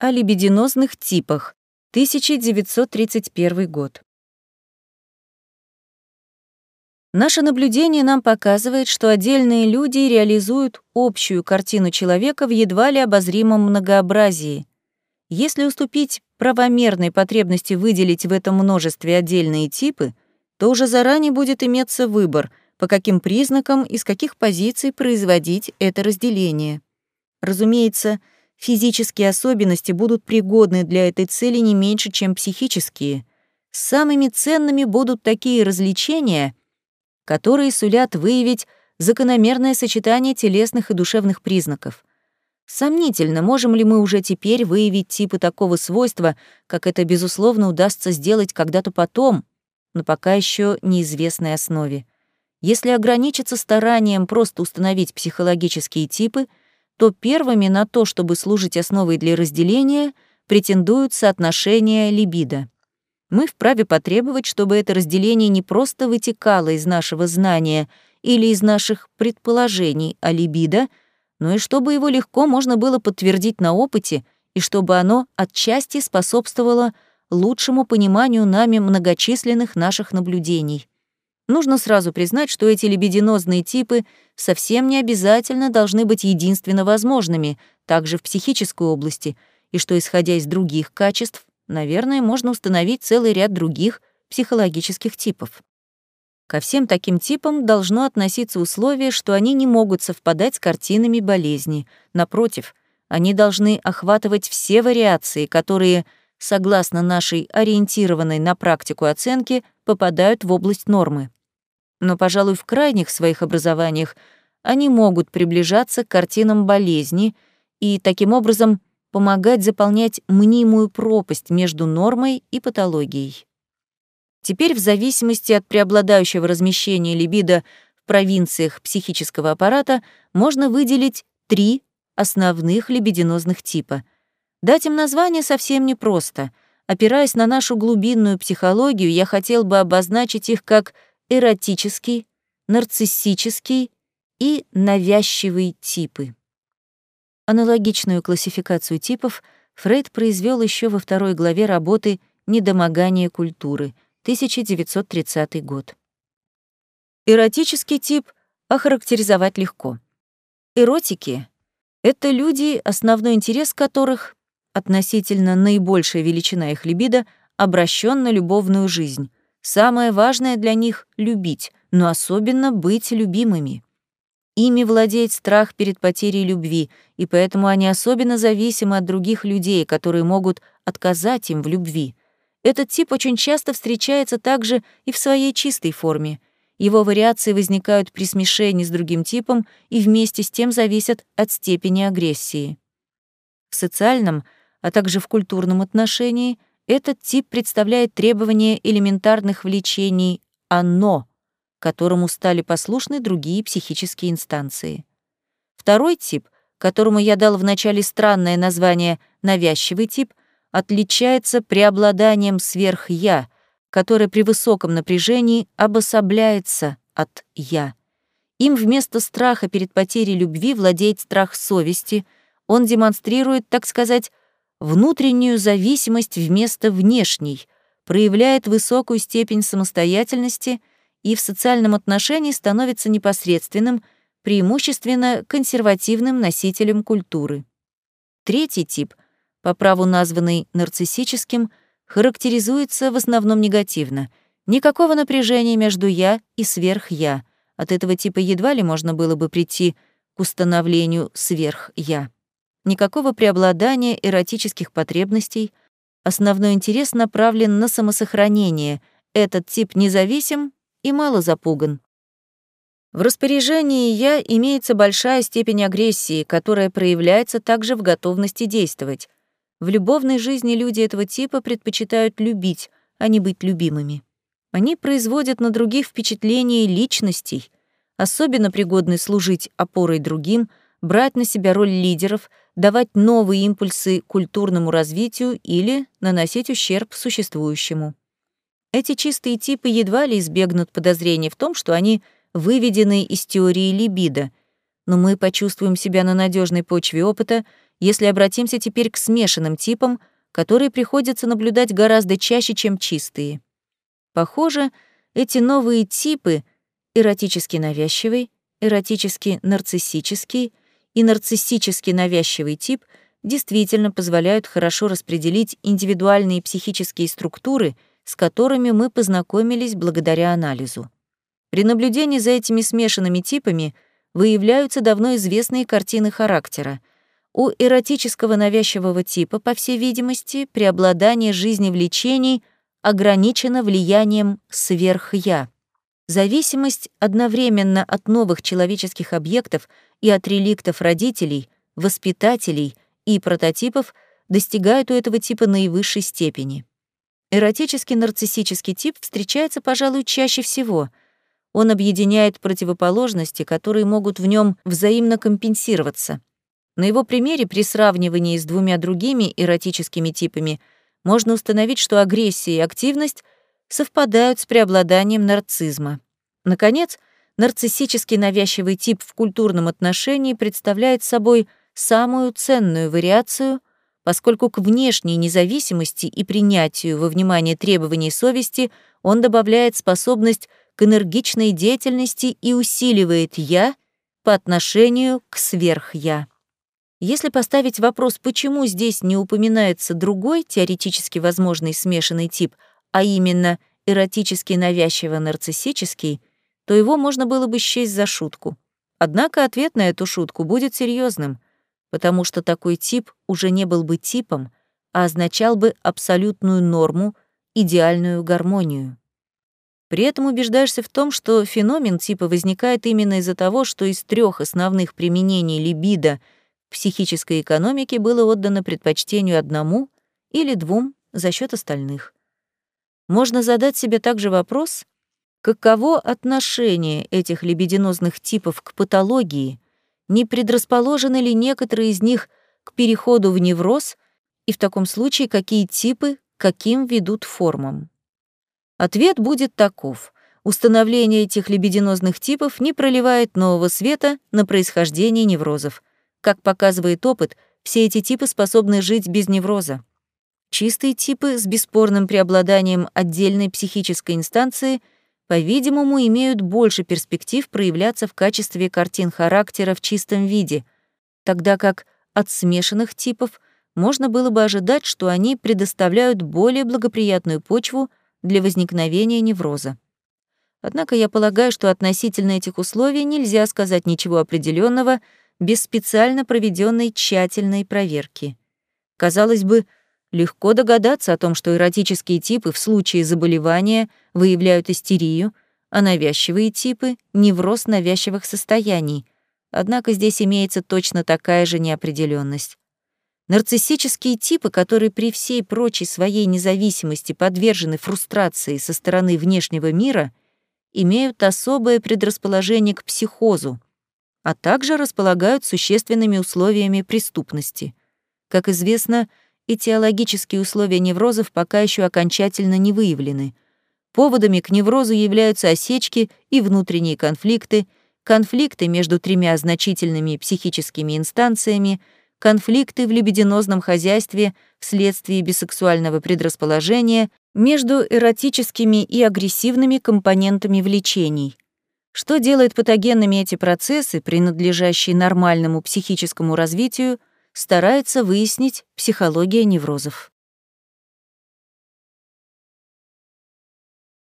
о либидинозных типах, 1931 год. Наше наблюдение нам показывает, что отдельные люди реализуют общую картину человека в едва ли обозримом многообразии. Если уступить правомерной потребности выделить в этом множестве отдельные типы, то уже заранее будет иметься выбор, по каким признакам и с каких позиций производить это разделение. Разумеется, физические особенности будут пригодны для этой цели не меньше, чем психические. Самыми ценными будут такие развлечения — которые сулят выявить закономерное сочетание телесных и душевных признаков. Сомнительно, можем ли мы уже теперь выявить типы такого свойства, как это, безусловно, удастся сделать когда-то потом, но пока еще неизвестной основе. Если ограничиться старанием просто установить психологические типы, то первыми на то, чтобы служить основой для разделения, претендуют соотношения либидо мы вправе потребовать, чтобы это разделение не просто вытекало из нашего знания или из наших предположений о либидо, но и чтобы его легко можно было подтвердить на опыте и чтобы оно отчасти способствовало лучшему пониманию нами многочисленных наших наблюдений. Нужно сразу признать, что эти либидинозные типы совсем не обязательно должны быть единственно возможными, также в психической области, и что, исходя из других качеств, наверное, можно установить целый ряд других психологических типов. Ко всем таким типам должно относиться условие, что они не могут совпадать с картинами болезни. Напротив, они должны охватывать все вариации, которые, согласно нашей ориентированной на практику оценки, попадают в область нормы. Но, пожалуй, в крайних своих образованиях они могут приближаться к картинам болезни и, таким образом, помогать заполнять мнимую пропасть между нормой и патологией. Теперь в зависимости от преобладающего размещения либидо в провинциях психического аппарата можно выделить три основных либидинозных типа. Дать им название совсем непросто. Опираясь на нашу глубинную психологию, я хотел бы обозначить их как эротический, нарциссический и навязчивый типы. Аналогичную классификацию типов Фрейд произвел еще во второй главе работы «Недомогание культуры» 1930 год. Эротический тип охарактеризовать легко. Эротики — это люди, основной интерес которых, относительно наибольшая величина их либидо, обращен на любовную жизнь. Самое важное для них — любить, но особенно быть любимыми. Ими владеет страх перед потерей любви, и поэтому они особенно зависимы от других людей, которые могут отказать им в любви. Этот тип очень часто встречается также и в своей чистой форме. Его вариации возникают при смешении с другим типом и вместе с тем зависят от степени агрессии. В социальном, а также в культурном отношении этот тип представляет требование элементарных влечений «оно», которому стали послушны другие психические инстанции. Второй тип, которому я дал вначале странное название «навязчивый тип», отличается преобладанием сверх-я, которое при высоком напряжении обособляется от «я». Им вместо страха перед потерей любви владеет страх совести, он демонстрирует, так сказать, внутреннюю зависимость вместо внешней, проявляет высокую степень самостоятельности и в социальном отношении становится непосредственным, преимущественно консервативным носителем культуры. Третий тип, по праву названный нарциссическим, характеризуется в основном негативно. Никакого напряжения между «я» и «сверх-я». От этого типа едва ли можно было бы прийти к установлению «сверх-я». Никакого преобладания эротических потребностей, основной интерес направлен на самосохранение. Этот тип независим и мало запуган. В распоряжении «я» имеется большая степень агрессии, которая проявляется также в готовности действовать. В любовной жизни люди этого типа предпочитают любить, а не быть любимыми. Они производят на других впечатление личностей, особенно пригодны служить опорой другим, брать на себя роль лидеров, давать новые импульсы культурному развитию или наносить ущерб существующему. Эти чистые типы едва ли избегнут подозрения в том, что они выведены из теории либидо, но мы почувствуем себя на надежной почве опыта, если обратимся теперь к смешанным типам, которые приходится наблюдать гораздо чаще, чем чистые. Похоже, эти новые типы — эротически навязчивый, эротически нарциссический и нарциссически навязчивый тип — действительно позволяют хорошо распределить индивидуальные психические структуры, с которыми мы познакомились благодаря анализу. При наблюдении за этими смешанными типами выявляются давно известные картины характера. У эротического навязчивого типа, по всей видимости, преобладание жизни влечений ограничено влиянием сверх-я. Зависимость одновременно от новых человеческих объектов и от реликтов родителей, воспитателей и прототипов достигают у этого типа наивысшей степени. Эротический нарциссический тип встречается, пожалуй, чаще всего. Он объединяет противоположности, которые могут в нем взаимно компенсироваться. На его примере при сравнивании с двумя другими эротическими типами можно установить, что агрессия и активность совпадают с преобладанием нарцизма. Наконец, нарциссический навязчивый тип в культурном отношении представляет собой самую ценную вариацию, поскольку к внешней независимости и принятию во внимание требований совести он добавляет способность к энергичной деятельности и усиливает «я» по отношению к сверх-я. Если поставить вопрос, почему здесь не упоминается другой теоретически возможный смешанный тип, а именно эротически навязчиво-нарциссический, то его можно было бы счесть за шутку. Однако ответ на эту шутку будет серьезным, потому что такой тип уже не был бы типом, а означал бы абсолютную норму, идеальную гармонию. При этом убеждаешься в том, что феномен типа возникает именно из-за того, что из трех основных применений либидо — психической экономике было отдано предпочтению одному или двум за счет остальных. Можно задать себе также вопрос, каково отношение этих лебединозных типов к патологии, не предрасположены ли некоторые из них к переходу в невроз, и в таком случае какие типы каким ведут формам. Ответ будет таков. Установление этих лебединозных типов не проливает нового света на происхождение неврозов — как показывает опыт, все эти типы способны жить без невроза. Чистые типы с бесспорным преобладанием отдельной психической инстанции, по-видимому, имеют больше перспектив проявляться в качестве картин характера в чистом виде, тогда как от смешанных типов можно было бы ожидать, что они предоставляют более благоприятную почву для возникновения невроза. Однако я полагаю, что относительно этих условий нельзя сказать ничего определенного без специально проведенной тщательной проверки. Казалось бы, легко догадаться о том, что эротические типы в случае заболевания выявляют истерию, а навязчивые типы — невроз навязчивых состояний. Однако здесь имеется точно такая же неопределенность. Нарциссические типы, которые при всей прочей своей независимости подвержены фрустрации со стороны внешнего мира, имеют особое предрасположение к психозу, а также располагают существенными условиями преступности. Как известно, этиологические условия неврозов пока еще окончательно не выявлены. Поводами к неврозу являются осечки и внутренние конфликты, конфликты между тремя значительными психическими инстанциями, конфликты в либидинозном хозяйстве вследствие бисексуального предрасположения между эротическими и агрессивными компонентами влечений. Что делает патогенными эти процессы, принадлежащие нормальному психическому развитию, старается выяснить психология неврозов.